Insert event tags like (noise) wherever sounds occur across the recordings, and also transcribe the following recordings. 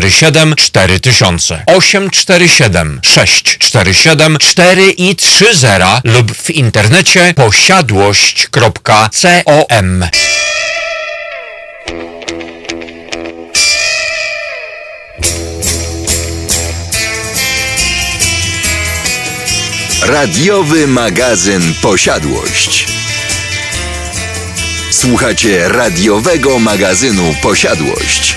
647 4000 847 647 4 i 30 lub w internecie posiadłość.com Radiowy magazyn Posiadłość. Słuchacie radiowego magazynu Posiadłość.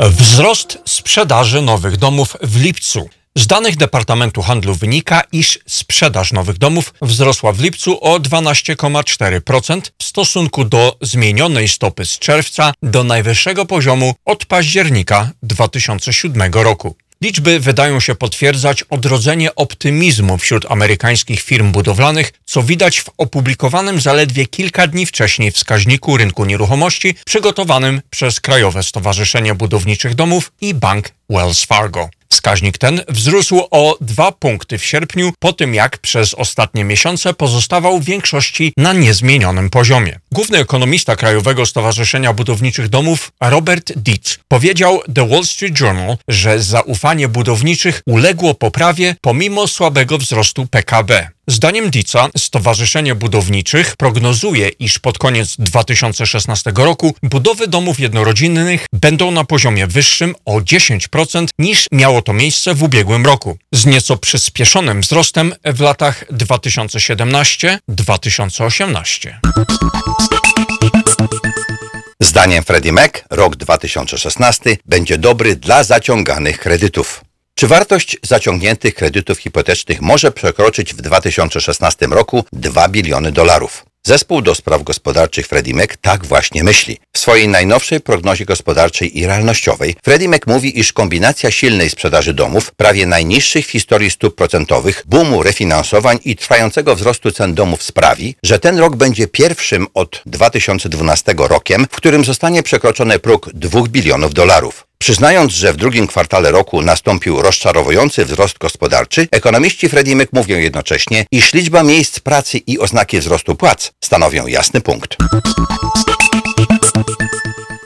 Wzrost sprzedaży nowych domów w lipcu. Z danych Departamentu Handlu wynika, iż sprzedaż nowych domów wzrosła w lipcu o 12,4% w stosunku do zmienionej stopy z czerwca do najwyższego poziomu od października 2007 roku. Liczby wydają się potwierdzać odrodzenie optymizmu wśród amerykańskich firm budowlanych, co widać w opublikowanym zaledwie kilka dni wcześniej wskaźniku rynku nieruchomości przygotowanym przez Krajowe Stowarzyszenie Budowniczych Domów i bank Wells Fargo. Wskaźnik ten wzrósł o dwa punkty w sierpniu, po tym jak przez ostatnie miesiące pozostawał w większości na niezmienionym poziomie. Główny ekonomista Krajowego Stowarzyszenia Budowniczych Domów Robert Dietz powiedział The Wall Street Journal, że zaufanie budowniczych uległo poprawie pomimo słabego wzrostu PKB. Zdaniem Dica Stowarzyszenie Budowniczych prognozuje, iż pod koniec 2016 roku budowy domów jednorodzinnych będą na poziomie wyższym o 10% niż miało to miejsce w ubiegłym roku, z nieco przyspieszonym wzrostem w latach 2017-2018. Zdaniem Freddie Mac rok 2016 będzie dobry dla zaciąganych kredytów. Czy wartość zaciągniętych kredytów hipotecznych może przekroczyć w 2016 roku 2 biliony dolarów? Zespół do spraw gospodarczych Freddie Mac tak właśnie myśli. W swojej najnowszej prognozie gospodarczej i realnościowej Freddie Mac mówi, iż kombinacja silnej sprzedaży domów, prawie najniższych w historii stóp procentowych, boomu refinansowań i trwającego wzrostu cen domów sprawi, że ten rok będzie pierwszym od 2012 rokiem, w którym zostanie przekroczony próg 2 bilionów dolarów. Przyznając, że w drugim kwartale roku nastąpił rozczarowujący wzrost gospodarczy, ekonomiści Freddie Mac mówią jednocześnie, iż liczba miejsc pracy i oznaki wzrostu płac stanowią jasny punkt.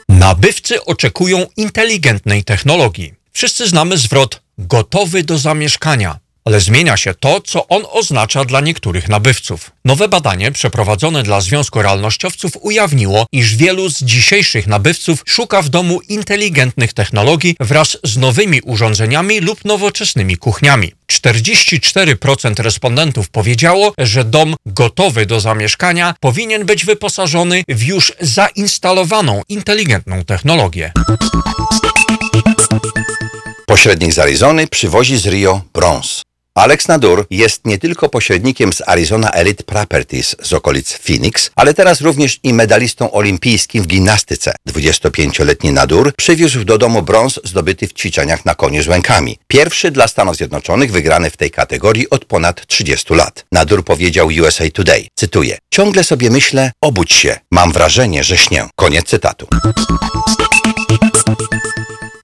Nabywcy oczekują inteligentnej technologii. Wszyscy znamy zwrot gotowy do zamieszkania, ale zmienia się to, co on oznacza dla niektórych nabywców. Nowe badanie przeprowadzone dla Związku Realnościowców ujawniło, iż wielu z dzisiejszych nabywców szuka w domu inteligentnych technologii wraz z nowymi urządzeniami lub nowoczesnymi kuchniami. 44% respondentów powiedziało, że dom gotowy do zamieszkania powinien być wyposażony w już zainstalowaną inteligentną technologię. Pośrednik z Arizony przywozi z Rio brąz, Alex Nadur jest nie tylko pośrednikiem z Arizona Elite Properties z okolic Phoenix, ale teraz również i medalistą olimpijskim w gimnastyce. 25-letni Nadur przywiózł do domu brąz zdobyty w ćwiczeniach na koniu z łękami. Pierwszy dla Stanów Zjednoczonych wygrany w tej kategorii od ponad 30 lat. Nadur powiedział USA Today, cytuję, ciągle sobie myślę, obudź się, mam wrażenie, że śnię. Koniec cytatu.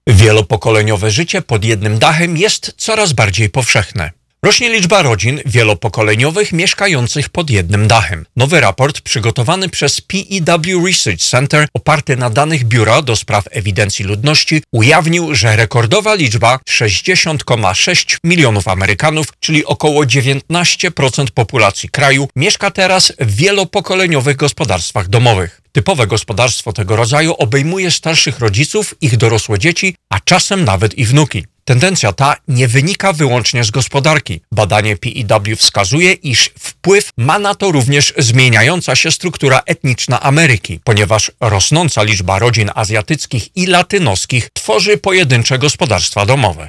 Wielopokoleniowe życie pod jednym dachem jest coraz bardziej powszechne. Rośnie liczba rodzin wielopokoleniowych mieszkających pod jednym dachem. Nowy raport przygotowany przez PEW Research Center, oparty na danych Biura do Spraw Ewidencji Ludności, ujawnił, że rekordowa liczba 60,6 milionów Amerykanów, czyli około 19% populacji kraju, mieszka teraz w wielopokoleniowych gospodarstwach domowych. Typowe gospodarstwo tego rodzaju obejmuje starszych rodziców, ich dorosłe dzieci, a czasem nawet i wnuki. Tendencja ta nie wynika wyłącznie z gospodarki. Badanie PEW wskazuje, iż wpływ ma na to również zmieniająca się struktura etniczna Ameryki, ponieważ rosnąca liczba rodzin azjatyckich i latynoskich tworzy pojedyncze gospodarstwa domowe.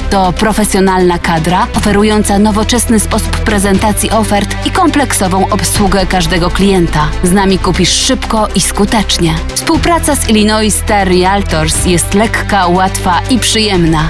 to profesjonalna kadra oferująca nowoczesny sposób prezentacji ofert i kompleksową obsługę każdego klienta. Z nami kupisz szybko i skutecznie. Współpraca z Illinois Star Realtors jest lekka, łatwa i przyjemna.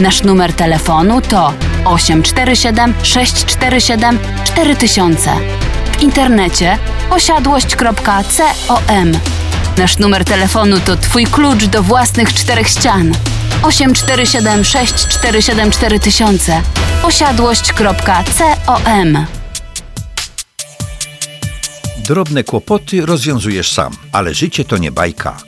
Nasz numer telefonu to 847 647 4000. W internecie posiadłość.com. Nasz numer telefonu to Twój klucz do własnych czterech ścian. 847 647 4000 posiadłość.com. Drobne kłopoty rozwiązujesz sam, ale życie to nie bajka.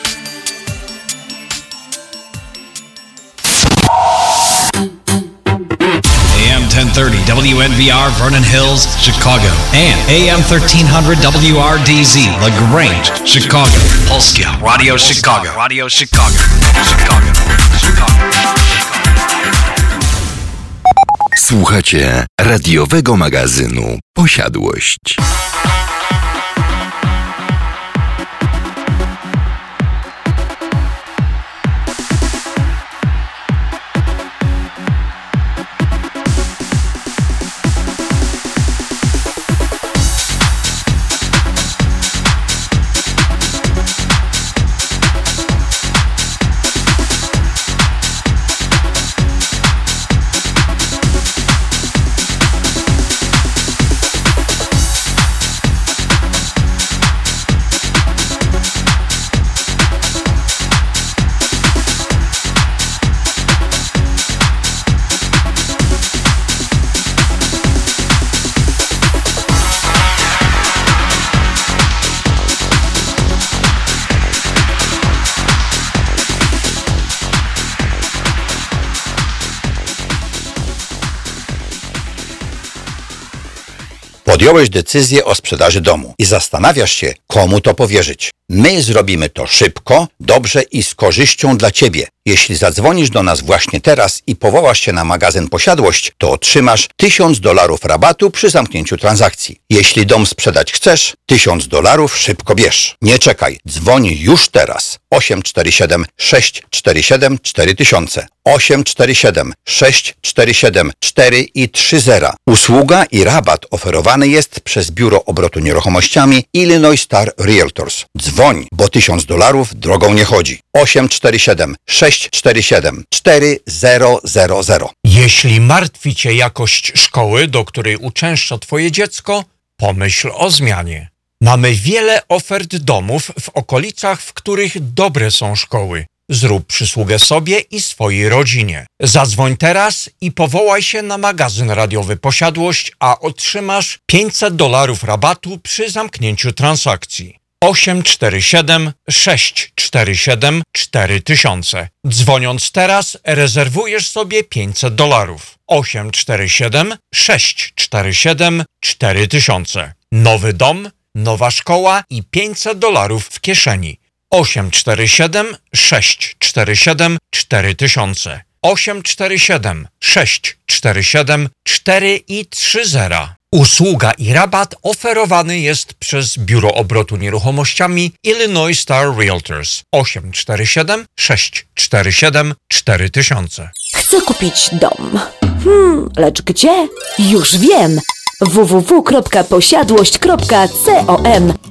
AM 1030 WNVR Vernon Hills, Chicago, and AM 1300 WRDZ LaGrange, Chicago. Polskia Radio Chicago. Radio Chicago. Chicago. Chicago. Słuchacie radiowego magazynu Posiadłość. Podjąłeś decyzję o sprzedaży domu i zastanawiasz się, komu to powierzyć. My zrobimy to szybko, dobrze i z korzyścią dla Ciebie. Jeśli zadzwonisz do nas właśnie teraz i powołasz się na magazyn Posiadłość, to otrzymasz 1000 dolarów rabatu przy zamknięciu transakcji. Jeśli dom sprzedać chcesz, 1000 dolarów szybko bierz. Nie czekaj, dzwoń już teraz. 847 647 4000 847 647 4 i 30. Usługa i rabat oferowany jest przez Biuro Obrotu Nieruchomościami Illinois Star Realtors. Dzwoń, bo 1000 dolarów drogą nie chodzi. 847 647 4000 Jeśli martwi Cię jakość szkoły, do której uczęszcza Twoje dziecko, pomyśl o zmianie. Mamy wiele ofert domów w okolicach, w których dobre są szkoły. Zrób przysługę sobie i swojej rodzinie. Zadzwoń teraz i powołaj się na magazyn radiowy Posiadłość, a otrzymasz 500 dolarów rabatu przy zamknięciu transakcji. 847 647 4000. Dzwoniąc teraz, rezerwujesz sobie 500 dolarów. 847 647 4000. Nowy dom, nowa szkoła i 500 dolarów w kieszeni. 847 647 4000. 847 647 4 i 30. Usługa i rabat oferowany jest przez Biuro Obrotu Nieruchomościami Illinois Star Realtors 847 647 4000. Chcę kupić dom. Hmm, lecz gdzie? Już wiem! www.posiadłość.com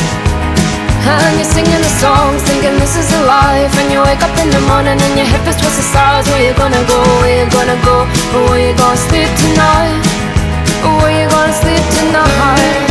And you're singing the songs, thinking this is a life. And you wake up in the morning and your hip is twisted sides. Where you gonna go? Where you gonna go? Where you gonna sleep tonight? Where you gonna sleep tonight?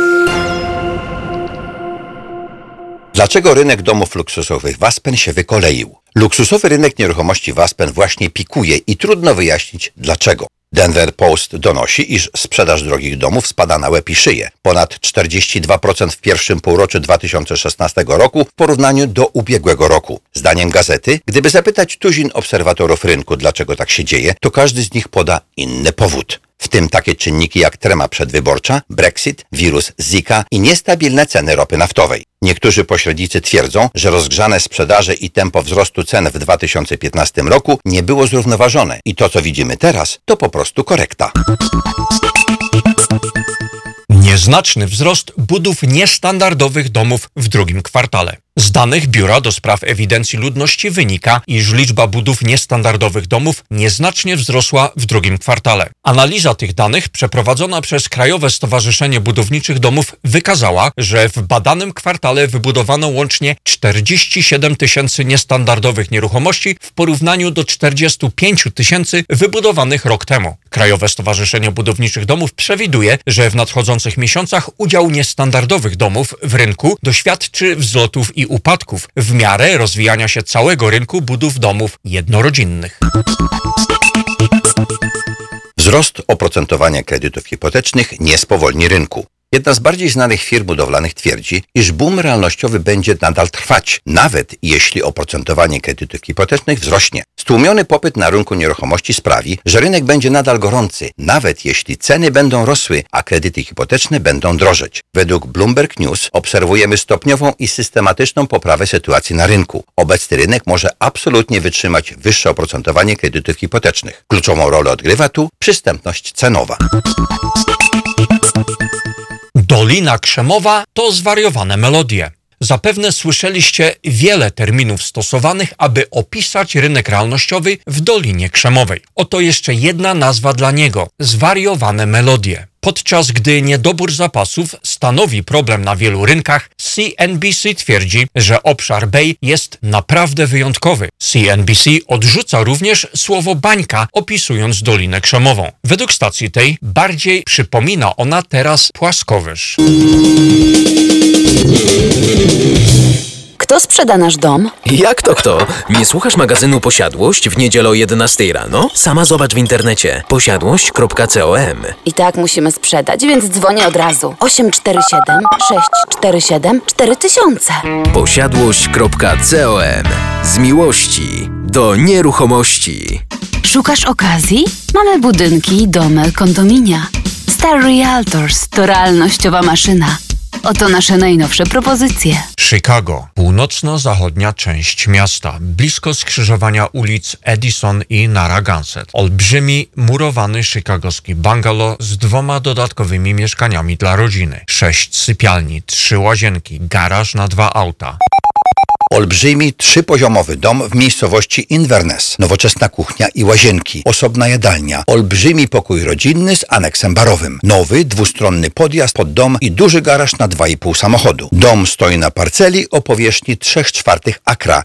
Dlaczego rynek domów luksusowych w Aspen się wykoleił? Luksusowy rynek nieruchomości w Aspen właśnie pikuje i trudno wyjaśnić dlaczego. Denver Post donosi, iż sprzedaż drogich domów spada na łeb i szyję. Ponad 42% w pierwszym półroczu 2016 roku w porównaniu do ubiegłego roku. Zdaniem gazety, gdyby zapytać tuzin obserwatorów rynku, dlaczego tak się dzieje, to każdy z nich poda inny powód. W tym takie czynniki jak trema przedwyborcza, Brexit, wirus Zika i niestabilne ceny ropy naftowej. Niektórzy pośrednicy twierdzą, że rozgrzane sprzedaże i tempo wzrostu cen w 2015 roku nie było zrównoważone i to, co widzimy teraz, to po prostu korekta. Nieznaczny wzrost budów niestandardowych domów w drugim kwartale. Z danych Biura do Spraw Ewidencji Ludności wynika, iż liczba budów niestandardowych domów nieznacznie wzrosła w drugim kwartale. Analiza tych danych przeprowadzona przez Krajowe Stowarzyszenie Budowniczych Domów wykazała, że w badanym kwartale wybudowano łącznie 47 tysięcy niestandardowych nieruchomości w porównaniu do 45 tysięcy wybudowanych rok temu. Krajowe Stowarzyszenie Budowniczych Domów przewiduje, że w nadchodzących miesiącach udział niestandardowych domów w rynku doświadczy wzlotów i upadków w miarę rozwijania się całego rynku budów domów jednorodzinnych. Wzrost oprocentowania kredytów hipotecznych nie spowolni rynku. Jedna z bardziej znanych firm budowlanych twierdzi, iż boom realnościowy będzie nadal trwać, nawet jeśli oprocentowanie kredytów hipotecznych wzrośnie. Stłumiony popyt na rynku nieruchomości sprawi, że rynek będzie nadal gorący, nawet jeśli ceny będą rosły, a kredyty hipoteczne będą drożeć. Według Bloomberg News obserwujemy stopniową i systematyczną poprawę sytuacji na rynku. Obecny rynek może absolutnie wytrzymać wyższe oprocentowanie kredytów hipotecznych. Kluczową rolę odgrywa tu przystępność cenowa. Dolina Krzemowa to zwariowane melodie. Zapewne słyszeliście wiele terminów stosowanych, aby opisać rynek realnościowy w Dolinie Krzemowej. Oto jeszcze jedna nazwa dla niego zwariowane melodie. Podczas gdy niedobór zapasów stanowi problem na wielu rynkach, CNBC twierdzi, że obszar Bay jest naprawdę wyjątkowy. CNBC odrzuca również słowo bańka, opisując Dolinę Krzemową. Według stacji tej bardziej przypomina ona teraz płaskowyż. Kto sprzeda nasz dom? Jak to kto? Nie słuchasz magazynu Posiadłość w niedzielę o 11 rano? Sama zobacz w internecie posiadłość.com. I tak musimy sprzedać, więc dzwonię od razu. 847 647 4000. Posiadłość.com. Z miłości do nieruchomości. Szukasz okazji? Mamy budynki, domy, kondominia. Star Realtors to realnościowa maszyna. Oto nasze najnowsze propozycje. Chicago, północno-zachodnia część miasta, blisko skrzyżowania ulic Edison i Narragansett. Olbrzymi, murowany chicagowski bungalow z dwoma dodatkowymi mieszkaniami dla rodziny. Sześć sypialni, trzy łazienki, garaż na dwa auta. Olbrzymi, trzypoziomowy dom w miejscowości Inverness. Nowoczesna kuchnia i łazienki. Osobna jadalnia. Olbrzymi pokój rodzinny z aneksem barowym. Nowy, dwustronny podjazd pod dom i duży garaż na 2,5 samochodu. Dom stoi na parceli o powierzchni 3 czwartych akra.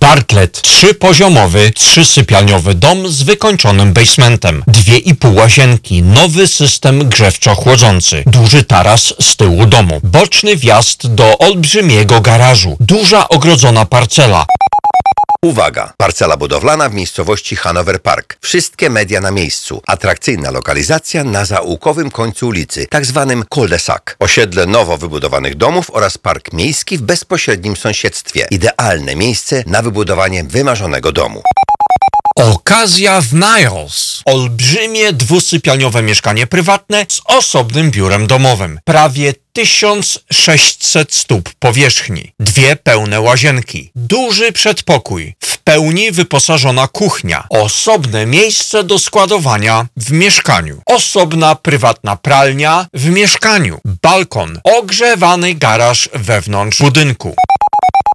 Bartlett, trzypoziomowy, trzysypialniowy dom z wykończonym basementem, dwie i pół łazienki, nowy system grzewczo-chłodzący, duży taras z tyłu domu, boczny wjazd do olbrzymiego garażu, duża ogrodzona parcela, Uwaga! Parcela budowlana w miejscowości Hanover Park. Wszystkie media na miejscu. Atrakcyjna lokalizacja na zaułkowym końcu ulicy, tak zwanym cul-de-sac. Osiedle nowo wybudowanych domów oraz park miejski w bezpośrednim sąsiedztwie. Idealne miejsce na wybudowanie wymarzonego domu. Okazja w Niles. Olbrzymie dwusypialniowe mieszkanie prywatne z osobnym biurem domowym. Prawie 1600 stóp powierzchni. Dwie pełne łazienki. Duży przedpokój. W pełni wyposażona kuchnia. Osobne miejsce do składowania w mieszkaniu. Osobna prywatna pralnia w mieszkaniu. Balkon. Ogrzewany garaż wewnątrz budynku.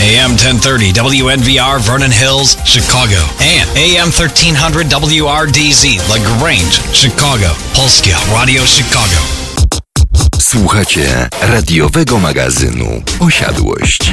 AM 1030 WNVR Vernon Hills, Chicago. And AM 1300 WRDZ LaGrange, Chicago. Polskia Radio Chicago. Słuchacie radiowego magazynu Posiadłość.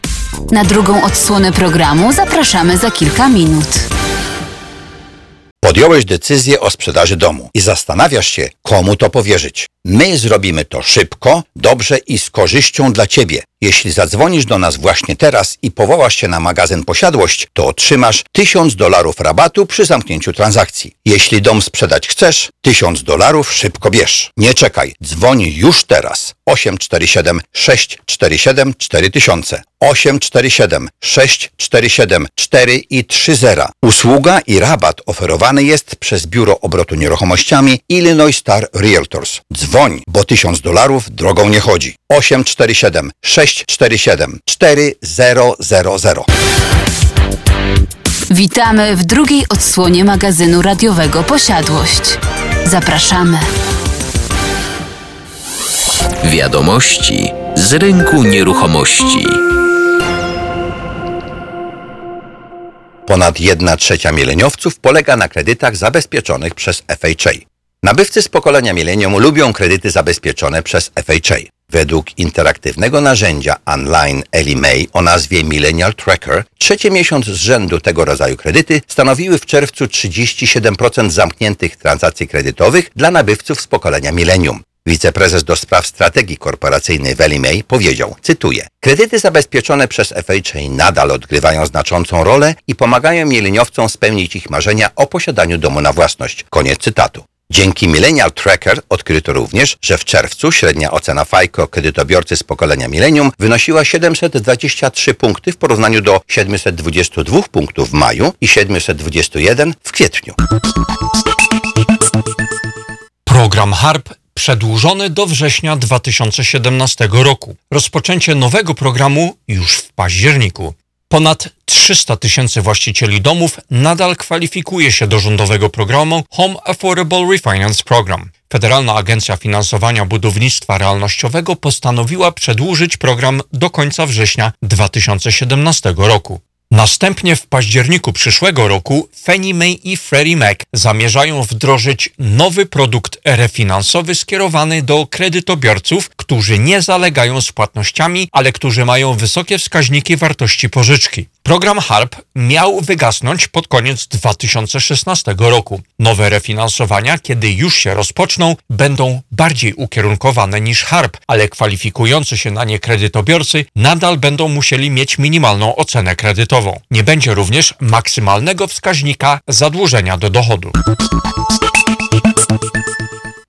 Na drugą odsłonę programu zapraszamy za kilka minut. Podjąłeś decyzję o sprzedaży domu i zastanawiasz się, komu to powierzyć. My zrobimy to szybko, dobrze i z korzyścią dla Ciebie. Jeśli zadzwonisz do nas właśnie teraz i powołasz się na magazyn Posiadłość, to otrzymasz 1000 dolarów rabatu przy zamknięciu transakcji. Jeśli dom sprzedać chcesz, 1000 dolarów szybko bierz. Nie czekaj, dzwoń już teraz. 847 647 4000 847 647 4 i 30. Usługa i rabat oferowany jest przez Biuro Obrotu Nieruchomościami Illinois Star Realtors. Dzwoń, bo 1000 dolarów drogą nie chodzi. 847 647 4000 Witamy w drugiej odsłonie magazynu radiowego Posiadłość. Zapraszamy. Wiadomości z rynku nieruchomości. Ponad 1 trzecia mileniowców polega na kredytach zabezpieczonych przez FHA. Nabywcy z pokolenia milenium lubią kredyty zabezpieczone przez FHA. Według interaktywnego narzędzia online Ellie o nazwie Millennial Tracker, trzeci miesiąc z rzędu tego rodzaju kredyty stanowiły w czerwcu 37% zamkniętych transakcji kredytowych dla nabywców z pokolenia milenium. Wiceprezes do spraw strategii korporacyjnej w Ellie May powiedział, cytuję, Kredyty zabezpieczone przez FHA nadal odgrywają znaczącą rolę i pomagają mileniowcom spełnić ich marzenia o posiadaniu domu na własność. Koniec cytatu. Dzięki Millennial Tracker odkryto również, że w czerwcu średnia ocena FICO kredytobiorcy z pokolenia milenium wynosiła 723 punkty w porównaniu do 722 punktów w maju i 721 w kwietniu. Program HARP przedłużony do września 2017 roku. Rozpoczęcie nowego programu już w październiku. Ponad 300 tysięcy właścicieli domów nadal kwalifikuje się do rządowego programu Home Affordable Refinance Program. Federalna Agencja Finansowania Budownictwa Realnościowego postanowiła przedłużyć program do końca września 2017 roku. Następnie w październiku przyszłego roku Fannie Mae i Freddie Mac zamierzają wdrożyć nowy produkt refinansowy skierowany do kredytobiorców, którzy nie zalegają z płatnościami, ale którzy mają wysokie wskaźniki wartości pożyczki. Program HARP miał wygasnąć pod koniec 2016 roku. Nowe refinansowania, kiedy już się rozpoczną, będą bardziej ukierunkowane niż HARP, ale kwalifikujący się na nie kredytobiorcy nadal będą musieli mieć minimalną ocenę kredytową. Nie będzie również maksymalnego wskaźnika zadłużenia do dochodu.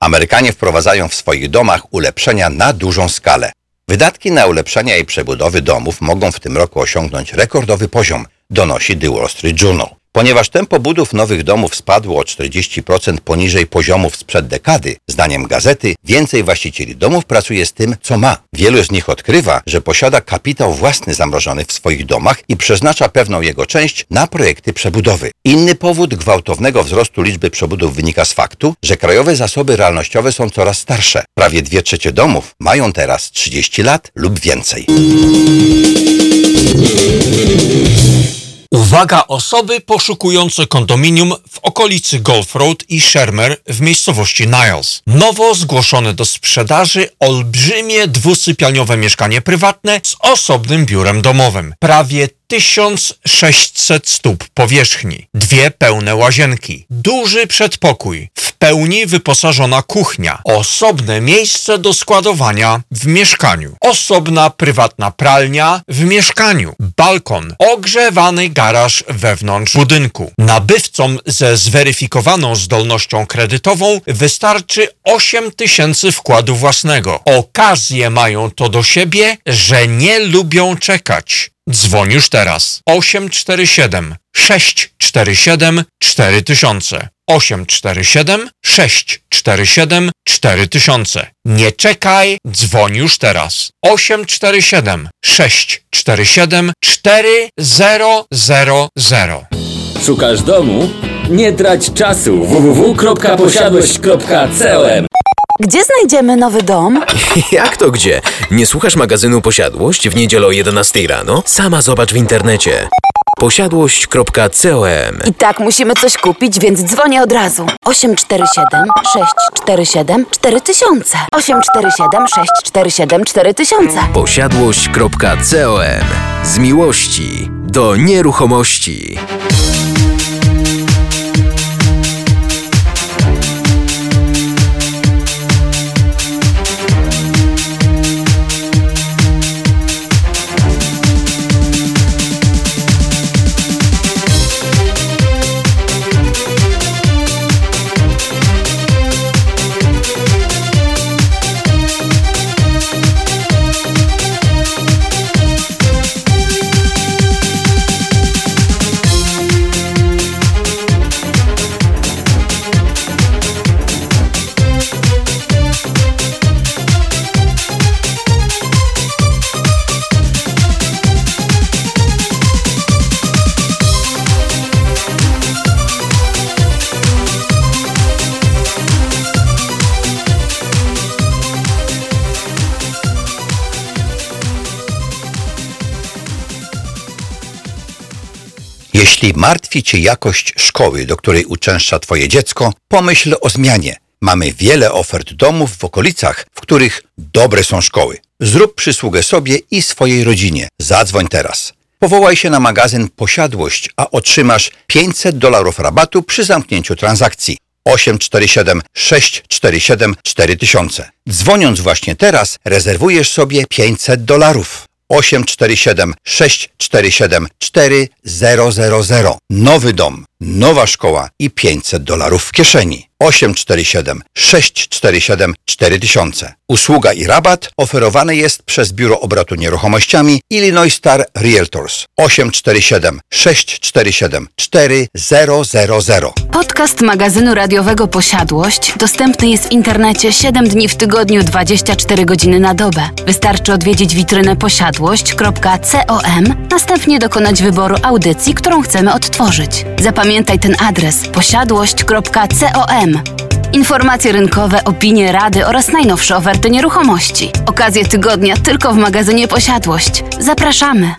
Amerykanie wprowadzają w swoich domach ulepszenia na dużą skalę. Wydatki na ulepszenia i przebudowy domów mogą w tym roku osiągnąć rekordowy poziom, donosi The Wall Street Journal. Ponieważ tempo budów nowych domów spadło o 40% poniżej poziomów sprzed dekady, zdaniem gazety, więcej właścicieli domów pracuje z tym, co ma. Wielu z nich odkrywa, że posiada kapitał własny zamrożony w swoich domach i przeznacza pewną jego część na projekty przebudowy. Inny powód gwałtownego wzrostu liczby przebudów wynika z faktu, że krajowe zasoby realnościowe są coraz starsze. Prawie dwie trzecie domów mają teraz 30 lat lub więcej. Uwaga osoby poszukujące kondominium w okolicy Golf Road i Shermer w miejscowości Niles. Nowo zgłoszone do sprzedaży olbrzymie dwusypialniowe mieszkanie prywatne z osobnym biurem domowym. Prawie 1600 stóp powierzchni, dwie pełne łazienki, duży przedpokój, pełni wyposażona kuchnia, osobne miejsce do składowania w mieszkaniu, osobna prywatna pralnia w mieszkaniu, balkon, ogrzewany garaż wewnątrz budynku. Nabywcom ze zweryfikowaną zdolnością kredytową wystarczy 8 tysięcy wkładu własnego. Okazje mają to do siebie, że nie lubią czekać. Dzwoń już teraz. 847 647 4000 847 647 4000. Nie czekaj, dzwoń już teraz. 847 647 4000. Szukasz domu? Nie trać czasu www.posiadłość.com Gdzie znajdziemy nowy dom? (laughs) Jak to gdzie? Nie słuchasz magazynu Posiadłość w niedzielę o 11 rano? Sama zobacz w internecie. Posiadłość.com I tak musimy coś kupić, więc dzwonię od razu. 847 647 4000 847 647 4000 Posiadłość.com Z miłości do nieruchomości. Jeśli martwi Cię jakość szkoły, do której uczęszcza Twoje dziecko, pomyśl o zmianie. Mamy wiele ofert domów w okolicach, w których dobre są szkoły. Zrób przysługę sobie i swojej rodzinie. Zadzwoń teraz. Powołaj się na magazyn Posiadłość, a otrzymasz 500 dolarów rabatu przy zamknięciu transakcji. 847 647 4000. Dzwoniąc właśnie teraz, rezerwujesz sobie 500 dolarów. 847 647 4000. Nowy dom, nowa szkoła i 500 dolarów w kieszeni. 847 647 4000. Usługa i rabat oferowany jest przez Biuro Obrotu Nieruchomościami Illinois Star Realtors. 847 647 4000. Podcast magazynu radiowego Posiadłość dostępny jest w internecie 7 dni w tygodniu 24 godziny na dobę. Wystarczy odwiedzić witrynę posiadłość.com, następnie dokonać wyboru audycji, którą chcemy odtworzyć. Zapamiętaj ten adres posiadłość.com. Informacje rynkowe, opinie, rady oraz najnowsze oferty nieruchomości. Okazje tygodnia tylko w magazynie Posiadłość. Zapraszamy.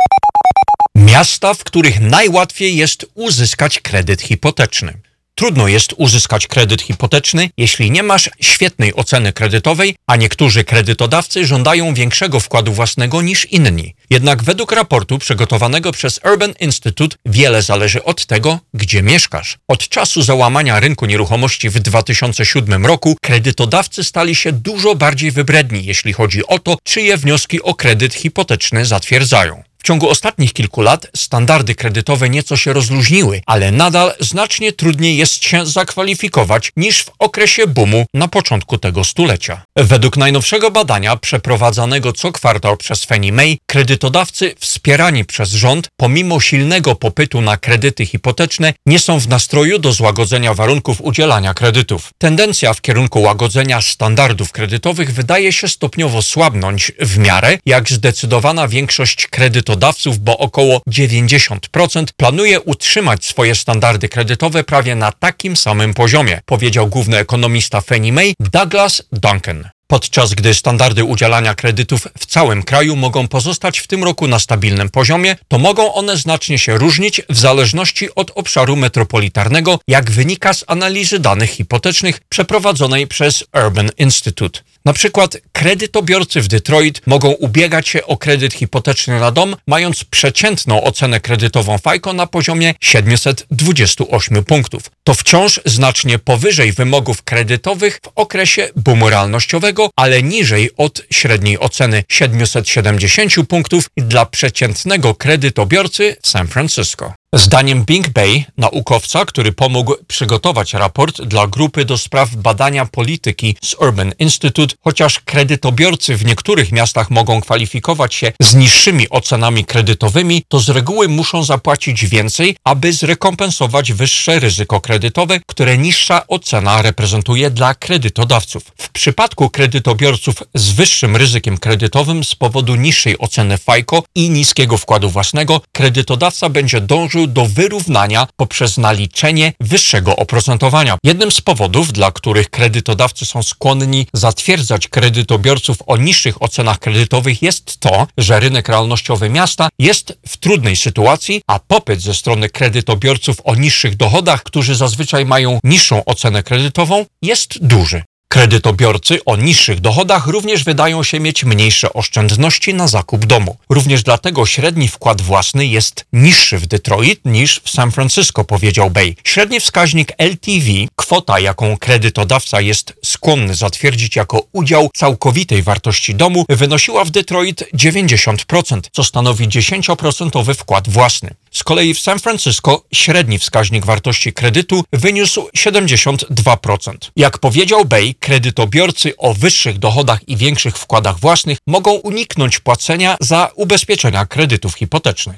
Miasta, w których najłatwiej jest uzyskać kredyt hipoteczny. Trudno jest uzyskać kredyt hipoteczny, jeśli nie masz świetnej oceny kredytowej, a niektórzy kredytodawcy żądają większego wkładu własnego niż inni. Jednak według raportu przygotowanego przez Urban Institute wiele zależy od tego, gdzie mieszkasz. Od czasu załamania rynku nieruchomości w 2007 roku kredytodawcy stali się dużo bardziej wybredni, jeśli chodzi o to, czyje wnioski o kredyt hipoteczny zatwierdzają. W ciągu ostatnich kilku lat standardy kredytowe nieco się rozluźniły, ale nadal znacznie trudniej jest się zakwalifikować niż w okresie boomu na początku tego stulecia. Według najnowszego badania przeprowadzanego co kwartał przez Fannie Mae, kredytodawcy wspierani przez rząd, pomimo silnego popytu na kredyty hipoteczne, nie są w nastroju do złagodzenia warunków udzielania kredytów. Tendencja w kierunku łagodzenia standardów kredytowych wydaje się stopniowo słabnąć w miarę, jak zdecydowana większość kredytodawców kredytodawców, bo około 90% planuje utrzymać swoje standardy kredytowe prawie na takim samym poziomie, powiedział główny ekonomista Fannie Mae Douglas Duncan. Podczas gdy standardy udzielania kredytów w całym kraju mogą pozostać w tym roku na stabilnym poziomie, to mogą one znacznie się różnić w zależności od obszaru metropolitarnego, jak wynika z analizy danych hipotecznych przeprowadzonej przez Urban Institute. Na przykład kredytobiorcy w Detroit mogą ubiegać się o kredyt hipoteczny na dom, mając przeciętną ocenę kredytową FICO na poziomie 728 punktów. To wciąż znacznie powyżej wymogów kredytowych w okresie boomu realnościowego, ale niżej od średniej oceny 770 punktów dla przeciętnego kredytobiorcy w San Francisco. Zdaniem Bing Bay, naukowca, który pomógł przygotować raport dla grupy do spraw badania polityki z Urban Institute, chociaż kredytobiorcy w niektórych miastach mogą kwalifikować się z niższymi ocenami kredytowymi, to z reguły muszą zapłacić więcej, aby zrekompensować wyższe ryzyko kredytowe, które niższa ocena reprezentuje dla kredytodawców. W przypadku kredytobiorców z wyższym ryzykiem kredytowym z powodu niższej oceny FICO i niskiego wkładu własnego, kredytodawca będzie dążył do wyrównania poprzez naliczenie wyższego oprocentowania. Jednym z powodów, dla których kredytodawcy są skłonni zatwierdzać kredytobiorców o niższych ocenach kredytowych jest to, że rynek realnościowy miasta jest w trudnej sytuacji, a popyt ze strony kredytobiorców o niższych dochodach, którzy zazwyczaj mają niższą ocenę kredytową, jest duży. Kredytobiorcy o niższych dochodach również wydają się mieć mniejsze oszczędności na zakup domu. Również dlatego średni wkład własny jest niższy w Detroit niż w San Francisco, powiedział Bay. Średni wskaźnik LTV, kwota jaką kredytodawca jest skłonny zatwierdzić jako udział całkowitej wartości domu, wynosiła w Detroit 90%, co stanowi 10% wkład własny. Z kolei w San Francisco średni wskaźnik wartości kredytu wyniósł 72%. Jak powiedział Bay, kredytobiorcy o wyższych dochodach i większych wkładach własnych mogą uniknąć płacenia za ubezpieczenia kredytów hipotecznych.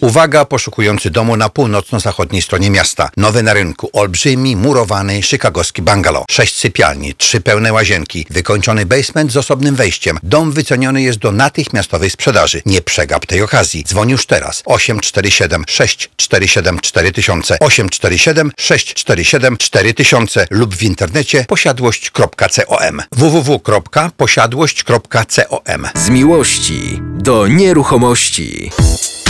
Uwaga, poszukujący domu na północno-zachodniej stronie miasta. Nowy na rynku, olbrzymi, murowany, chicagowski bungalow. Sześć sypialni, trzy pełne łazienki, wykończony basement z osobnym wejściem. Dom wyceniony jest do natychmiastowej sprzedaży. Nie przegap tej okazji. Dzwoń już teraz. 847 647 4000 847 647 4000 lub w internecie posiadłość.com www.posiadłość.com Z miłości do nieruchomości.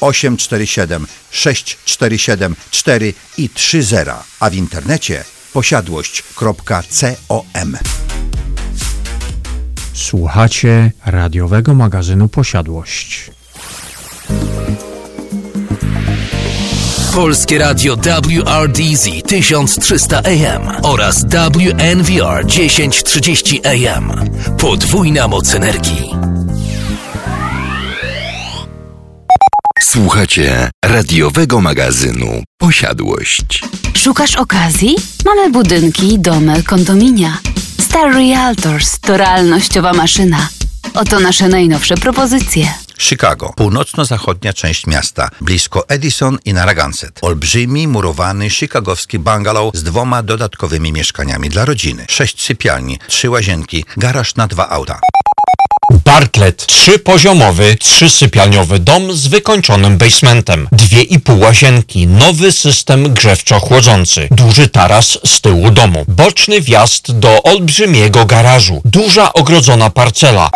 847 647 4 i 30, a w internecie posiadłość.com. Słuchacie radiowego magazynu Posiadłość. Polskie Radio WRDZ 1300 AM oraz WNVR 1030 AM. Podwójna moc energii. Słuchacie radiowego magazynu Posiadłość. Szukasz okazji? Mamy budynki, domy, kondominia. Star Realtors to realnościowa maszyna. Oto nasze najnowsze propozycje. Chicago, północno-zachodnia część miasta, blisko Edison i Narragansett. Olbrzymi, murowany, chicagowski bungalow z dwoma dodatkowymi mieszkaniami dla rodziny. Sześć sypialni, trzy łazienki, garaż na dwa auta. Bartlett, trzypoziomowy, trzysypialniowy dom z wykończonym basementem, dwie i pół łazienki, nowy system grzewczo-chłodzący, duży taras z tyłu domu, boczny wjazd do olbrzymiego garażu, duża ogrodzona parcela,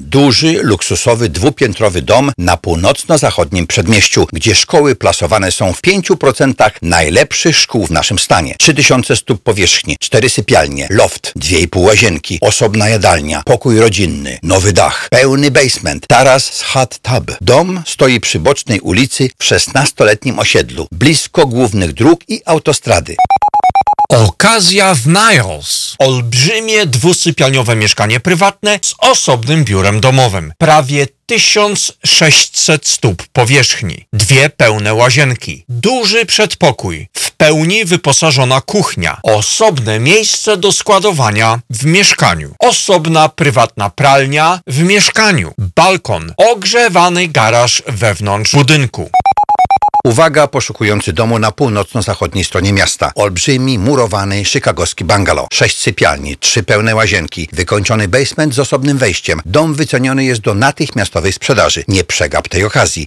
Duży, luksusowy, dwupiętrowy dom na północno-zachodnim przedmieściu, gdzie szkoły plasowane są w 5% najlepszych szkół w naszym stanie. 3000 stóp powierzchni, 4 sypialnie, loft, 2,5 łazienki, osobna jadalnia, pokój rodzinny, nowy dach, pełny basement, taras z hot tub. Dom stoi przy bocznej ulicy w 16-letnim osiedlu, blisko głównych dróg i autostrady. Okazja w Niles. Olbrzymie dwusypialniowe mieszkanie prywatne z osobnym biurem domowym. Prawie 1600 stóp powierzchni. Dwie pełne łazienki. Duży przedpokój. W pełni wyposażona kuchnia. Osobne miejsce do składowania w mieszkaniu. Osobna prywatna pralnia w mieszkaniu. Balkon. Ogrzewany garaż wewnątrz budynku. Uwaga, poszukujący domu na północno-zachodniej stronie miasta. Olbrzymi, murowany, chicagowski bungalow. Sześć sypialni, trzy pełne łazienki, wykończony basement z osobnym wejściem. Dom wyceniony jest do natychmiastowej sprzedaży. Nie przegap tej okazji.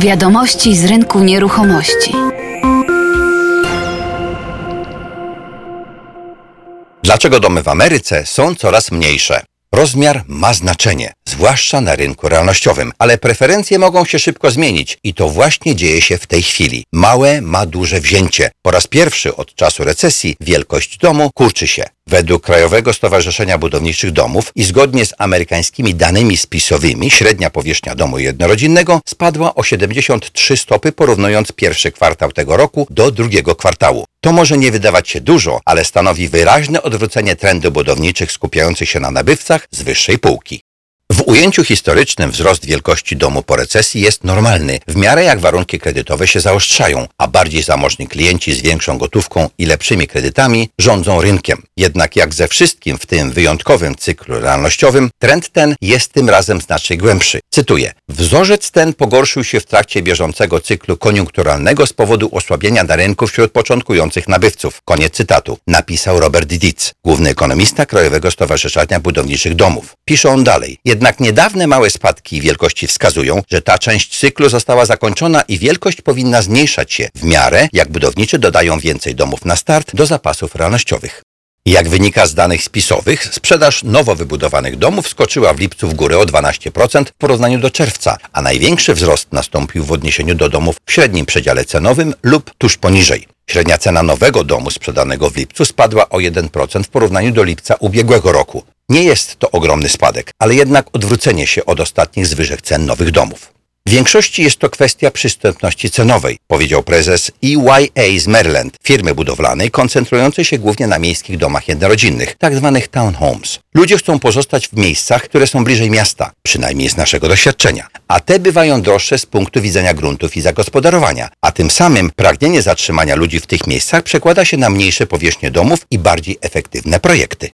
Wiadomości z rynku nieruchomości. Dlaczego domy w Ameryce są coraz mniejsze? Rozmiar ma znaczenie, zwłaszcza na rynku realnościowym, ale preferencje mogą się szybko zmienić i to właśnie dzieje się w tej chwili. Małe ma duże wzięcie. Po raz pierwszy od czasu recesji wielkość domu kurczy się. Według Krajowego Stowarzyszenia Budowniczych Domów i zgodnie z amerykańskimi danymi spisowymi średnia powierzchnia domu jednorodzinnego spadła o 73 stopy porównując pierwszy kwartał tego roku do drugiego kwartału. To może nie wydawać się dużo, ale stanowi wyraźne odwrócenie trendu budowniczych skupiających się na nabywcach z wyższej półki. W ujęciu historycznym wzrost wielkości domu po recesji jest normalny, w miarę jak warunki kredytowe się zaostrzają, a bardziej zamożni klienci z większą gotówką i lepszymi kredytami rządzą rynkiem. Jednak jak ze wszystkim w tym wyjątkowym cyklu realnościowym, trend ten jest tym razem znacznie głębszy. Cytuję: Wzorzec ten pogorszył się w trakcie bieżącego cyklu koniunkturalnego z powodu osłabienia na rynku wśród początkujących nabywców. Koniec cytatu. Napisał Robert Dietz, główny ekonomista Krajowego Stowarzyszenia Budowniczych Domów. Pisze on dalej. Jednak niedawne małe spadki wielkości wskazują, że ta część cyklu została zakończona i wielkość powinna zmniejszać się w miarę, jak budowniczy dodają więcej domów na start do zapasów realnościowych. Jak wynika z danych spisowych, sprzedaż nowo wybudowanych domów skoczyła w lipcu w górę o 12% w porównaniu do czerwca, a największy wzrost nastąpił w odniesieniu do domów w średnim przedziale cenowym lub tuż poniżej. Średnia cena nowego domu sprzedanego w lipcu spadła o 1% w porównaniu do lipca ubiegłego roku. Nie jest to ogromny spadek, ale jednak odwrócenie się od ostatnich zwyżek cen nowych domów. W większości jest to kwestia przystępności cenowej, powiedział prezes EYA z Maryland, firmy budowlanej koncentrującej się głównie na miejskich domach jednorodzinnych, tzw. townhomes. Ludzie chcą pozostać w miejscach, które są bliżej miasta, przynajmniej z naszego doświadczenia, a te bywają droższe z punktu widzenia gruntów i zagospodarowania, a tym samym pragnienie zatrzymania ludzi w tych miejscach przekłada się na mniejsze powierzchnie domów i bardziej efektywne projekty.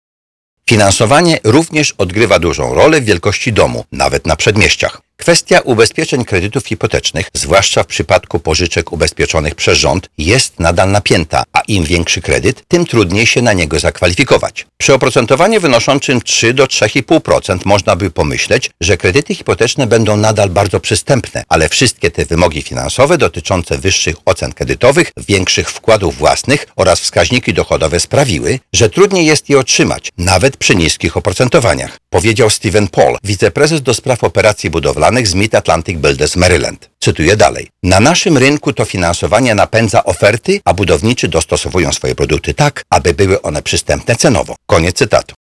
Finansowanie również odgrywa dużą rolę w wielkości domu, nawet na przedmieściach. Kwestia ubezpieczeń kredytów hipotecznych, zwłaszcza w przypadku pożyczek ubezpieczonych przez rząd, jest nadal napięta, a im większy kredyt, tym trudniej się na niego zakwalifikować. Przy oprocentowaniu wynoszącym 3 do 3,5% można by pomyśleć, że kredyty hipoteczne będą nadal bardzo przystępne, ale wszystkie te wymogi finansowe dotyczące wyższych ocen kredytowych, większych wkładów własnych oraz wskaźniki dochodowe sprawiły, że trudniej jest je otrzymać, nawet przy niskich oprocentowaniach, powiedział Steven Paul, wiceprezes do spraw operacji budowlanych z Mid Atlantic Builders Maryland. Cytuję dalej. Na naszym rynku to finansowanie napędza oferty, a budowniczy dostosowują swoje produkty tak, aby były one przystępne cenowo. Koniec cytatu.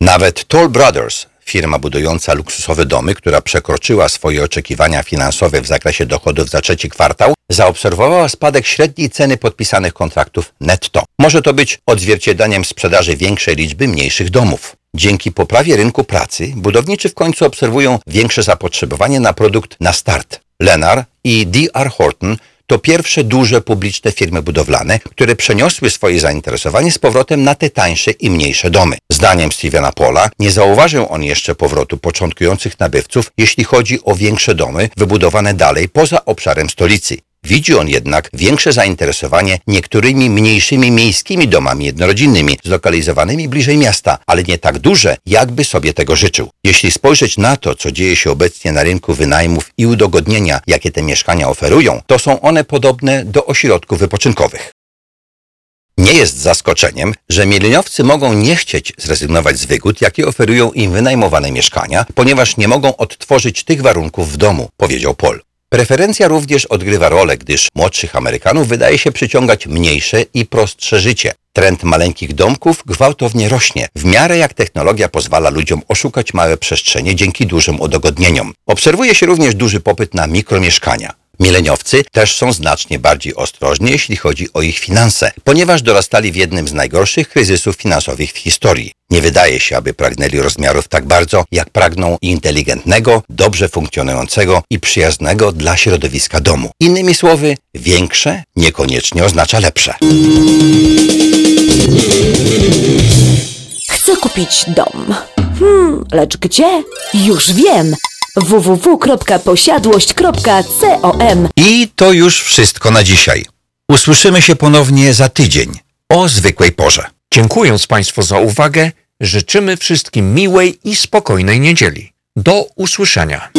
Nawet Toll Brothers, firma budująca luksusowe domy, która przekroczyła swoje oczekiwania finansowe w zakresie dochodów za trzeci kwartał, zaobserwowała spadek średniej ceny podpisanych kontraktów netto. Może to być odzwierciedleniem sprzedaży większej liczby mniejszych domów. Dzięki poprawie rynku pracy budowniczy w końcu obserwują większe zapotrzebowanie na produkt na start. Lenar i D.R. Horton to pierwsze duże publiczne firmy budowlane, które przeniosły swoje zainteresowanie z powrotem na te tańsze i mniejsze domy. Zdaniem Stevena Pola nie zauważył on jeszcze powrotu początkujących nabywców, jeśli chodzi o większe domy wybudowane dalej poza obszarem stolicy. Widzi on jednak większe zainteresowanie niektórymi mniejszymi miejskimi domami jednorodzinnymi, zlokalizowanymi bliżej miasta, ale nie tak duże, jakby sobie tego życzył. Jeśli spojrzeć na to, co dzieje się obecnie na rynku wynajmów i udogodnienia, jakie te mieszkania oferują, to są one podobne do ośrodków wypoczynkowych. Nie jest zaskoczeniem, że mileniowcy mogą nie chcieć zrezygnować z wygód, jakie oferują im wynajmowane mieszkania, ponieważ nie mogą odtworzyć tych warunków w domu, powiedział Paul. Preferencja również odgrywa rolę, gdyż młodszych Amerykanów wydaje się przyciągać mniejsze i prostsze życie. Trend maleńkich domków gwałtownie rośnie, w miarę jak technologia pozwala ludziom oszukać małe przestrzenie dzięki dużym udogodnieniom. Obserwuje się również duży popyt na mikromieszkania. Mileniowcy też są znacznie bardziej ostrożni, jeśli chodzi o ich finanse, ponieważ dorastali w jednym z najgorszych kryzysów finansowych w historii. Nie wydaje się, aby pragnęli rozmiarów tak bardzo, jak pragną inteligentnego, dobrze funkcjonującego i przyjaznego dla środowiska domu. Innymi słowy, większe niekoniecznie oznacza lepsze. Chcę kupić dom. Hmm, lecz gdzie? Już wiem! www.posiadłość.com I to już wszystko na dzisiaj. Usłyszymy się ponownie za tydzień o zwykłej porze. Dziękując Państwu za uwagę, życzymy wszystkim miłej i spokojnej niedzieli. Do usłyszenia.